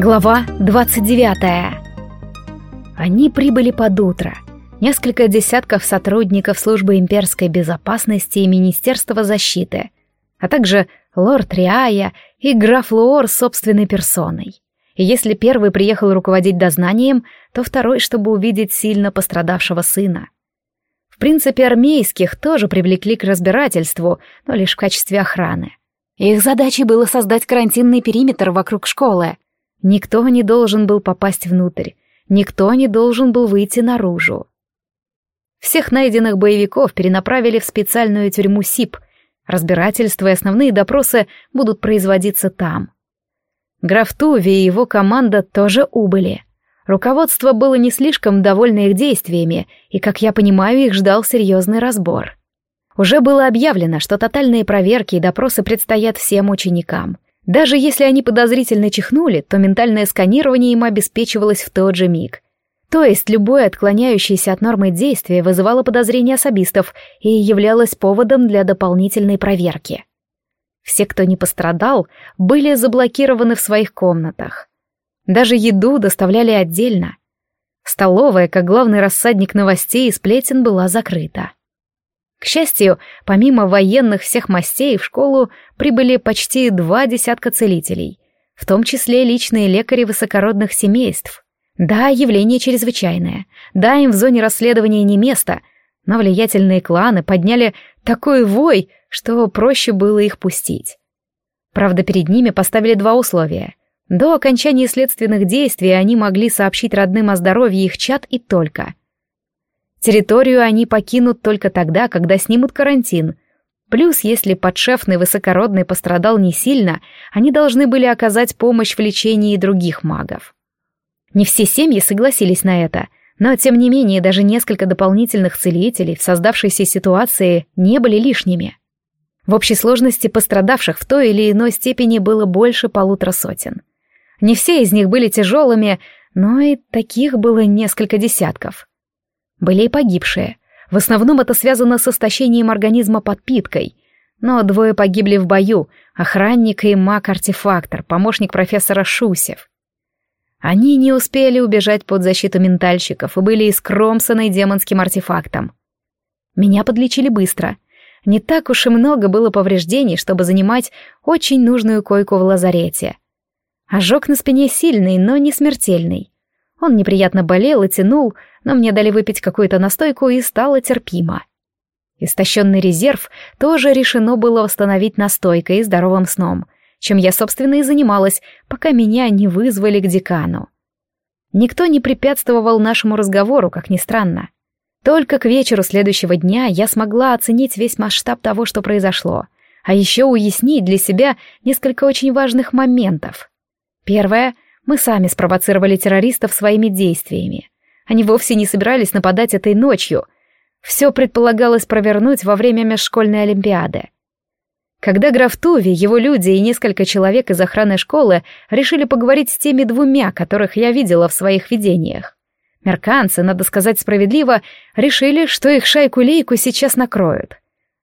Глава 29. Они прибыли под утро. Несколько десятков сотрудников службы имперской безопасности и Министерства защиты, а также лорд Риая и граф Луор собственной персоной. И если первый приехал руководить дознанием, то второй, чтобы увидеть сильно пострадавшего сына. В принципе, армейских тоже привлекли к разбирательству, но лишь в качестве охраны. Их задачей было создать карантинный периметр вокруг школы — Никто не должен был попасть внутрь, никто не должен был выйти наружу. Всех найденных боевиков перенаправили в специальную тюрьму СИП. Разбирательства и основные допросы будут производиться там. Граф Туви и его команда тоже убыли. Руководство было не слишком довольно их действиями, и, как я понимаю, их ждал серьезный разбор. Уже было объявлено, что тотальные проверки и допросы предстоят всем ученикам — даже если они подозрительно чихнули, то ментальное сканирование им обеспечивалось в тот же миг. То есть любое отклоняющееся от нормы действие вызывало подозрения особистов и являлось поводом для дополнительной проверки. Все, кто не пострадал, были заблокированы в своих комнатах. Даже еду доставляли отдельно. Столовая, как главный рассадник новостей и сплетен, была закрыта. К счастью, помимо военных всех мастей в школу прибыли почти два десятка целителей, в том числе личные лекари высокородных семейств. Да, явление чрезвычайное, да, им в зоне расследования не место, но влиятельные кланы подняли такой вой, что проще было их пустить. Правда, перед ними поставили два условия. До окончания следственных действий они могли сообщить родным о здоровье их чад и только. Территорию они покинут только тогда, когда снимут карантин. Плюс, если подшефный высокородный пострадал не сильно, они должны были оказать помощь в лечении других магов. Не все семьи согласились на это, но тем не менее даже несколько дополнительных целителей в создавшейся ситуации не были лишними. В общей сложности пострадавших в той или иной степени было больше полутора сотен. Не все из них были тяжелыми, но и таких было несколько десятков. Были и погибшие. В основном это связано с истощением организма подпиткой. Но двое погибли в бою — охранник и маг-артефактор, помощник профессора Шусев. Они не успели убежать под защиту ментальщиков и были искромсаны демонским артефактом. Меня подлечили быстро. Не так уж и много было повреждений, чтобы занимать очень нужную койку в лазарете. Ожог на спине сильный, но не смертельный. Он неприятно болел и тянул, но мне дали выпить какую-то настойку и стало терпимо. Истощенный резерв тоже решено было восстановить настойкой и здоровым сном, чем я, собственно, и занималась, пока меня не вызвали к декану. Никто не препятствовал нашему разговору, как ни странно. Только к вечеру следующего дня я смогла оценить весь масштаб того, что произошло, а еще уяснить для себя несколько очень важных моментов. Первое — мы сами спровоцировали террористов своими действиями. Они вовсе не собирались нападать этой ночью. Все предполагалось провернуть во время межшкольной олимпиады. Когда граф Туви, его люди и несколько человек из охраны школы решили поговорить с теми двумя, которых я видела в своих видениях. Мерканцы, надо сказать справедливо, решили, что их шайку-лейку сейчас накроют.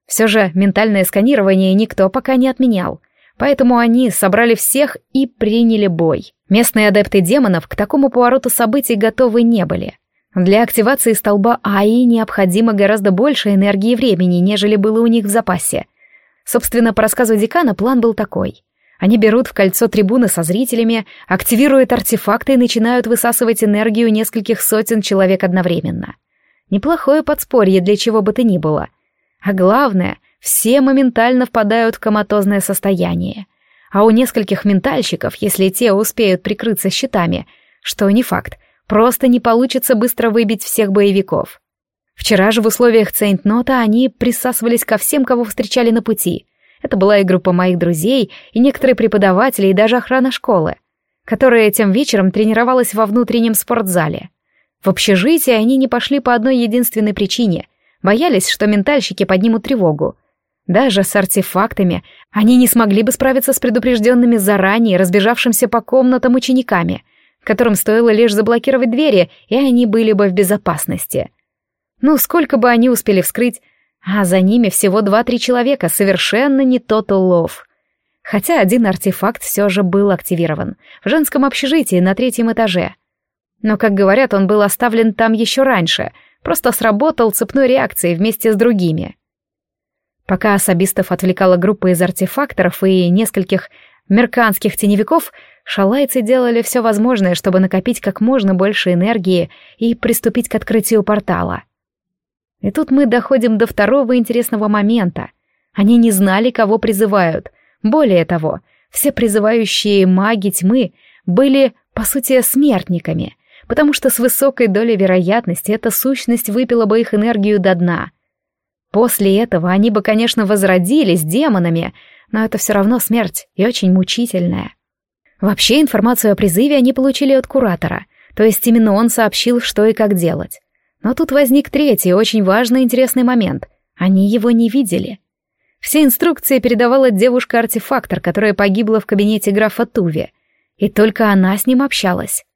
Все же ментальное сканирование никто пока не отменял. Поэтому они собрали всех и приняли бой. Местные адепты демонов к такому повороту событий готовы не были. Для активации столба АИ необходимо гораздо больше энергии и времени, нежели было у них в запасе. Собственно, по рассказу декана план был такой. Они берут в кольцо трибуны со зрителями, активируют артефакты и начинают высасывать энергию нескольких сотен человек одновременно. Неплохое подспорье для чего бы то ни было. А главное, все моментально впадают в коматозное состояние. А у нескольких ментальщиков, если те успеют прикрыться щитами, что не факт, просто не получится быстро выбить всех боевиков. Вчера же в условиях Цейнтнота они присасывались ко всем, кого встречали на пути. Это была и группа моих друзей, и некоторые преподаватели, и даже охрана школы, которая тем вечером тренировалась во внутреннем спортзале. В общежитие они не пошли по одной единственной причине — боялись, что ментальщики поднимут тревогу — даже с артефактами они не смогли бы справиться с предупрежденными заранее разбежавшимся по комнатам учениками, которым стоило лишь заблокировать двери, и они были бы в безопасности. Ну, сколько бы они успели вскрыть, а за ними всего два-три человека, совершенно не тот улов. Хотя один артефакт все же был активирован, в женском общежитии на третьем этаже. Но, как говорят, он был оставлен там еще раньше, просто сработал цепной реакцией вместе с другими. Пока особистов отвлекала группа из артефакторов и нескольких мерканских теневиков, шалайцы делали все возможное, чтобы накопить как можно больше энергии и приступить к открытию портала. И тут мы доходим до второго интересного момента. Они не знали, кого призывают. Более того, все призывающие маги тьмы были, по сути, смертниками, потому что с высокой долей вероятности эта сущность выпила бы их энергию до дна. После этого они бы, конечно, возродились демонами, но это все равно смерть и очень мучительная. Вообще информацию о призыве они получили от куратора, то есть именно он сообщил, что и как делать. Но тут возник третий, очень важный и интересный момент. Они его не видели. Все инструкции передавала девушка-артефактор, которая погибла в кабинете графа Туви. И только она с ним общалась.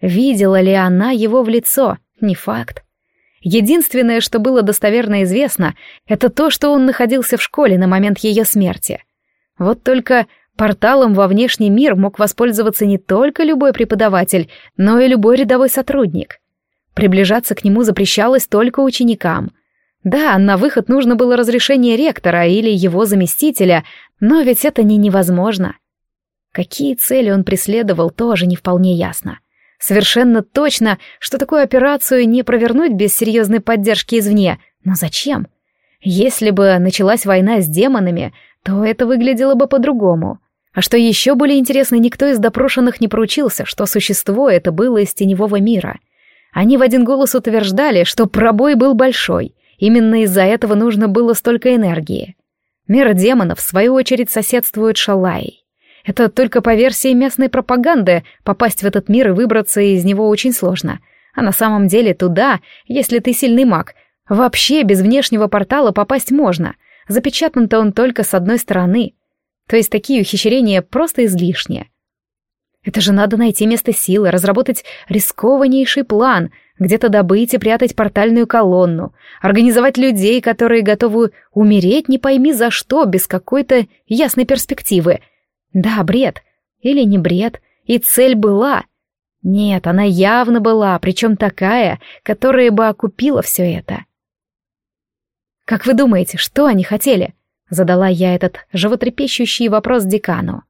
Видела ли она его в лицо? Не факт. Единственное, что было достоверно известно, это то, что он находился в школе на момент ее смерти. Вот только порталом во внешний мир мог воспользоваться не только любой преподаватель, но и любой рядовой сотрудник. Приближаться к нему запрещалось только ученикам. Да, на выход нужно было разрешение ректора или его заместителя, но ведь это не невозможно. Какие цели он преследовал, тоже не вполне ясно. Совершенно точно, что такую операцию не провернуть без серьезной поддержки извне. Но зачем? Если бы началась война с демонами, то это выглядело бы по-другому. А что еще более интересно, никто из допрошенных не поручился, что существо это было из теневого мира. Они в один голос утверждали, что пробой был большой. Именно из-за этого нужно было столько энергии. Мир демонов, в свою очередь, соседствует Шалай. Это только по версии местной пропаганды попасть в этот мир и выбраться из него очень сложно. А на самом деле туда, если ты сильный маг, вообще без внешнего портала попасть можно. Запечатан-то он только с одной стороны. То есть такие ухищрения просто излишние. Это же надо найти место силы, разработать рискованнейший план, где-то добыть и прятать портальную колонну, организовать людей, которые готовы умереть не пойми за что, без какой-то ясной перспективы, да, бред. Или не бред. И цель была. Нет, она явно была, причем такая, которая бы окупила все это. «Как вы думаете, что они хотели?» Задала я этот животрепещущий вопрос декану.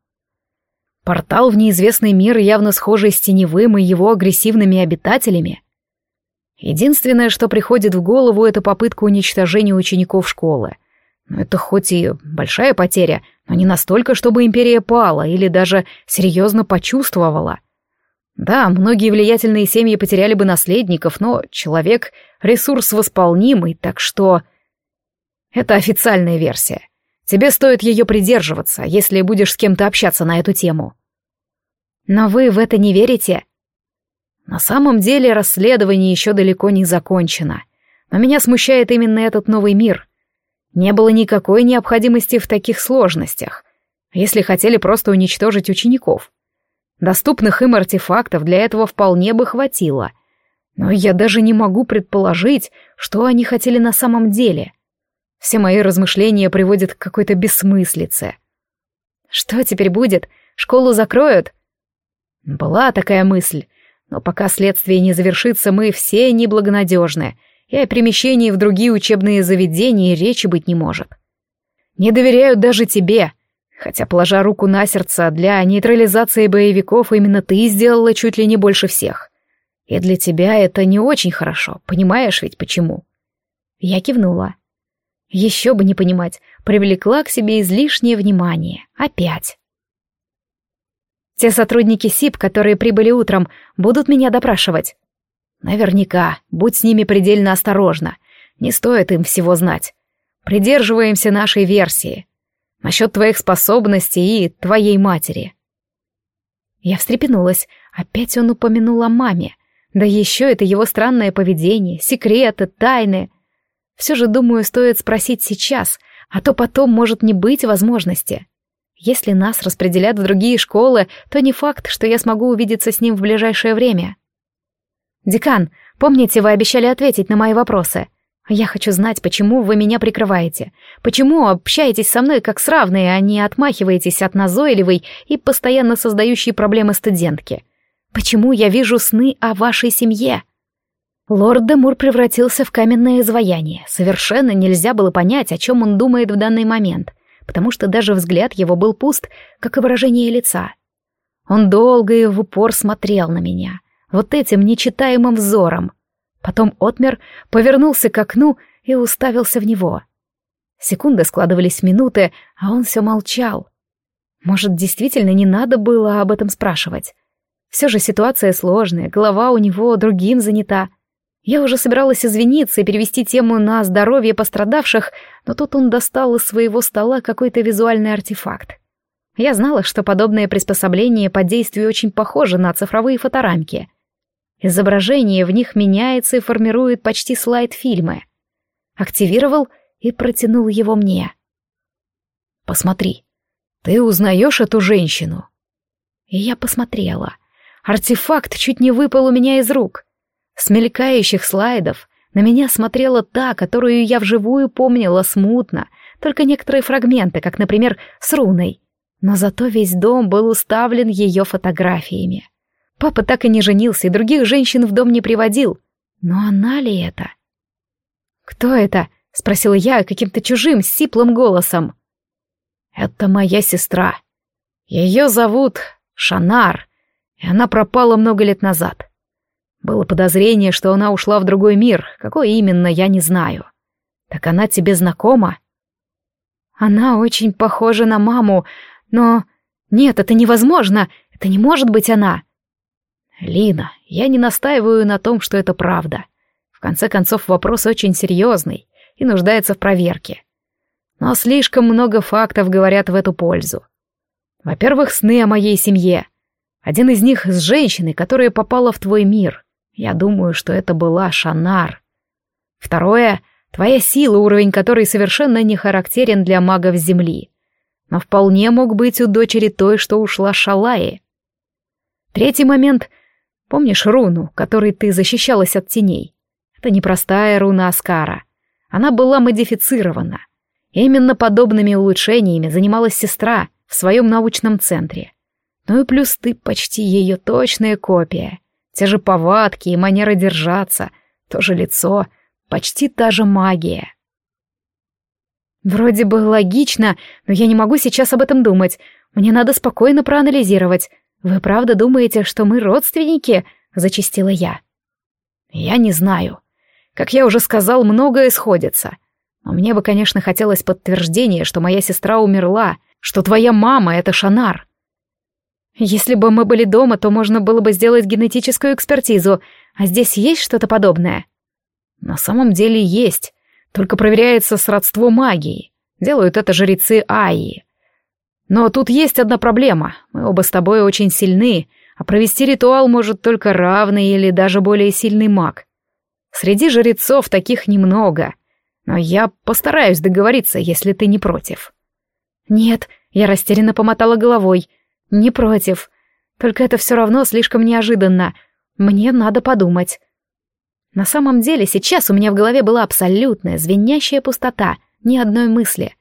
Портал в неизвестный мир, явно схожий с теневым и его агрессивными обитателями. Единственное, что приходит в голову, это попытка уничтожения учеников школы. Но это хоть и большая потеря, но не настолько, чтобы империя пала или даже серьезно почувствовала. Да, многие влиятельные семьи потеряли бы наследников, но человек — ресурс восполнимый, так что... Это официальная версия. Тебе стоит ее придерживаться, если будешь с кем-то общаться на эту тему. Но вы в это не верите? На самом деле расследование еще далеко не закончено. Но меня смущает именно этот новый мир — не было никакой необходимости в таких сложностях, если хотели просто уничтожить учеников. Доступных им артефактов для этого вполне бы хватило. Но я даже не могу предположить, что они хотели на самом деле. Все мои размышления приводят к какой-то бессмыслице. Что теперь будет? Школу закроют? Была такая мысль, но пока следствие не завершится, мы все неблагонадежны — и о перемещении в другие учебные заведения речи быть не может. Не доверяю даже тебе, хотя, положа руку на сердце, для нейтрализации боевиков именно ты сделала чуть ли не больше всех. И для тебя это не очень хорошо, понимаешь ведь почему?» Я кивнула. Еще бы не понимать, привлекла к себе излишнее внимание. Опять. Те сотрудники СИП, которые прибыли утром, будут меня допрашивать. Наверняка, будь с ними предельно осторожна. Не стоит им всего знать. Придерживаемся нашей версии. Насчет твоих способностей и твоей матери. Я встрепенулась. Опять он упомянул о маме. Да еще это его странное поведение, секреты, тайны. Все же, думаю, стоит спросить сейчас, а то потом может не быть возможности. Если нас распределят в другие школы, то не факт, что я смогу увидеться с ним в ближайшее время. «Декан, помните, вы обещали ответить на мои вопросы?» Я хочу знать, почему вы меня прикрываете. Почему общаетесь со мной как с равной, а не отмахиваетесь от назойливой и постоянно создающей проблемы студентки. Почему я вижу сны о вашей семье? Лорд Демур превратился в каменное изваяние. Совершенно нельзя было понять, о чем он думает в данный момент, потому что даже взгляд его был пуст, как и выражение лица. Он долго и в упор смотрел на меня, вот этим нечитаемым взором. Потом отмер, повернулся к окну и уставился в него. Секунды складывались в минуты, а он все молчал. Может, действительно не надо было об этом спрашивать. Все же ситуация сложная, голова у него другим занята — я уже собиралась извиниться и перевести тему на здоровье пострадавших, но тут он достал из своего стола какой-то визуальный артефакт. Я знала, что подобное приспособление по действию очень похоже на цифровые фоторамки. Изображение в них меняется и формирует почти слайд фильма. Активировал и протянул его мне. «Посмотри, ты узнаешь эту женщину?» И я посмотрела. Артефакт чуть не выпал у меня из рук — с мелькающих слайдов на меня смотрела та, которую я вживую помнила смутно, только некоторые фрагменты, как, например, с руной. Но зато весь дом был уставлен ее фотографиями. Папа так и не женился, и других женщин в дом не приводил. Но она ли это? «Кто это?» — спросила я каким-то чужим, сиплым голосом. «Это моя сестра. Ее зовут Шанар, и она пропала много лет назад. Было подозрение, что она ушла в другой мир, какой именно, я не знаю. Так она тебе знакома? Она очень похожа на маму, но... Нет, это невозможно, это не может быть она. Лина, я не настаиваю на том, что это правда. В конце концов, вопрос очень серьезный и нуждается в проверке. Но слишком много фактов говорят в эту пользу. Во-первых, сны о моей семье. Один из них с женщиной, которая попала в твой мир. Я думаю, что это была Шанар. Второе — твоя сила, уровень которой совершенно не характерен для магов Земли. Но вполне мог быть у дочери той, что ушла Шалаи. Третий момент — помнишь руну, которой ты защищалась от теней? Это непростая руна Аскара. Она была модифицирована. Именно подобными улучшениями занималась сестра в своем научном центре. Ну и плюс ты почти ее точная копия — те же повадки и манера держаться, то же лицо, почти та же магия. Вроде бы логично, но я не могу сейчас об этом думать. Мне надо спокойно проанализировать. Вы правда думаете, что мы родственники? Зачистила я. Я не знаю. Как я уже сказал, многое сходится. Но мне бы, конечно, хотелось подтверждения, что моя сестра умерла, что твоя мама — это Шанар. Если бы мы были дома, то можно было бы сделать генетическую экспертизу, а здесь есть что-то подобное? На самом деле есть, только проверяется сродство магии. Делают это жрецы Аи. Но тут есть одна проблема. Мы оба с тобой очень сильны, а провести ритуал может только равный или даже более сильный маг. Среди жрецов таких немного, но я постараюсь договориться, если ты не против. Нет, я растерянно помотала головой — «Не против. Только это все равно слишком неожиданно. Мне надо подумать». На самом деле сейчас у меня в голове была абсолютная звенящая пустота, ни одной мысли.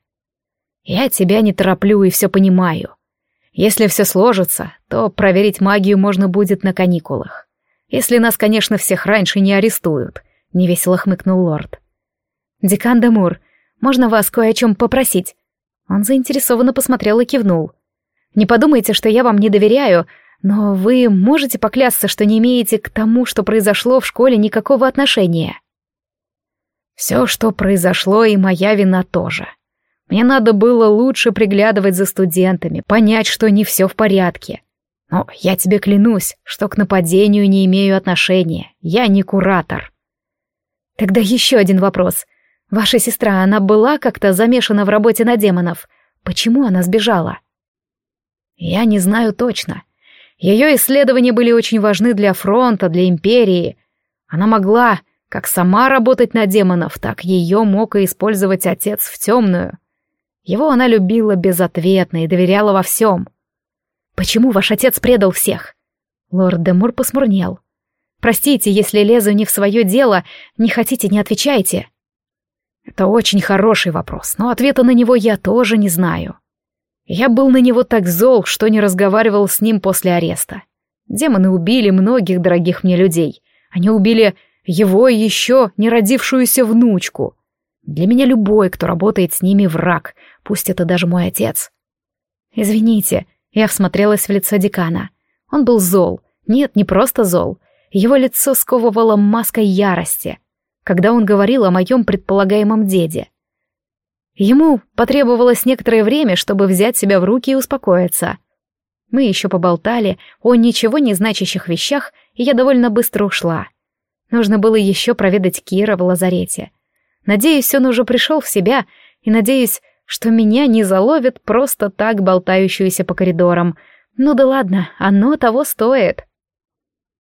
Я тебя не тороплю и все понимаю. Если все сложится, то проверить магию можно будет на каникулах. Если нас, конечно, всех раньше не арестуют, — невесело хмыкнул лорд. «Декан Демур, можно вас кое о чем попросить?» Он заинтересованно посмотрел и кивнул. Не подумайте, что я вам не доверяю, но вы можете поклясться, что не имеете к тому, что произошло в школе, никакого отношения. Все, что произошло, и моя вина тоже. Мне надо было лучше приглядывать за студентами, понять, что не все в порядке. Но я тебе клянусь, что к нападению не имею отношения. Я не куратор. Тогда еще один вопрос. Ваша сестра, она была как-то замешана в работе на демонов. Почему она сбежала? Я не знаю точно. Ее исследования были очень важны для фронта, для империи. Она могла как сама работать на демонов, так ее мог и использовать отец в темную. Его она любила безответно и доверяла во всем. «Почему ваш отец предал всех?» Лорд Демур посмурнел. «Простите, если лезу не в свое дело, не хотите, не отвечайте». Это очень хороший вопрос, но ответа на него я тоже не знаю. Я был на него так зол, что не разговаривал с ним после ареста. Демоны убили многих дорогих мне людей. Они убили его еще не родившуюся внучку. Для меня любой, кто работает с ними, враг, пусть это даже мой отец. Извините, я всмотрелась в лицо декана. Он был зол. Нет, не просто зол. Его лицо сковывало маской ярости, когда он говорил о моем предполагаемом деде. Ему потребовалось некоторое время, чтобы взять себя в руки и успокоиться. Мы еще поболтали о ничего не значащих вещах, и я довольно быстро ушла. Нужно было еще проведать Кира в лазарете. Надеюсь, он уже пришел в себя, и надеюсь, что меня не заловят просто так болтающуюся по коридорам. Ну да ладно, оно того стоит.